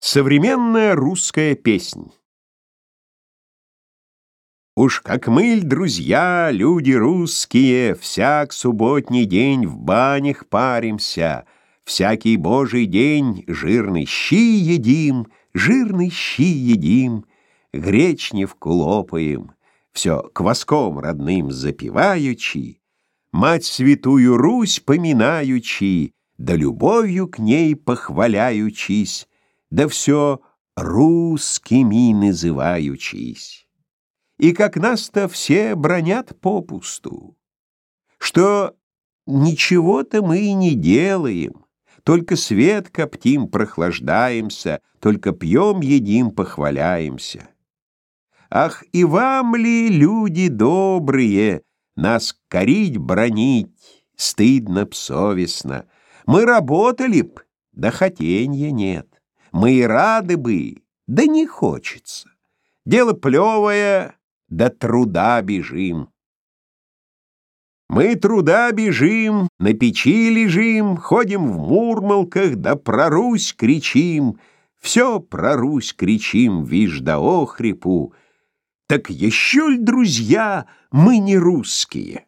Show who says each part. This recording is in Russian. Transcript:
Speaker 1: Современная русская песнь. Уж как мы, друзья, люди русские, Всяк субботний день в банях паримся, Всякий божий день жирный щи едим, Жирный щи едим, гречневку лопаем, Все кваском родным запиваючи, Мать святую Русь поминаючи, Да любовью к ней похваляючись, Да все русскими называючись и как нас-то все бронят попусту, что ничего-то мы и не делаем, только свет коптим, прохлаждаемся, только пьем, едим, похваляемся. Ах, и вам ли, люди добрые, нас корить, бронить, стыдно псовестно? Мы работали б, да хотенья нет, мы и рады бы, да не хочется. Дело плевое, до труда бежим. Мы труда бежим, на печи лежим, Ходим в мурмалках, да про Русь кричим, Все про Русь кричим, вишь да охрипу. Так еще ль, друзья, мы не русские?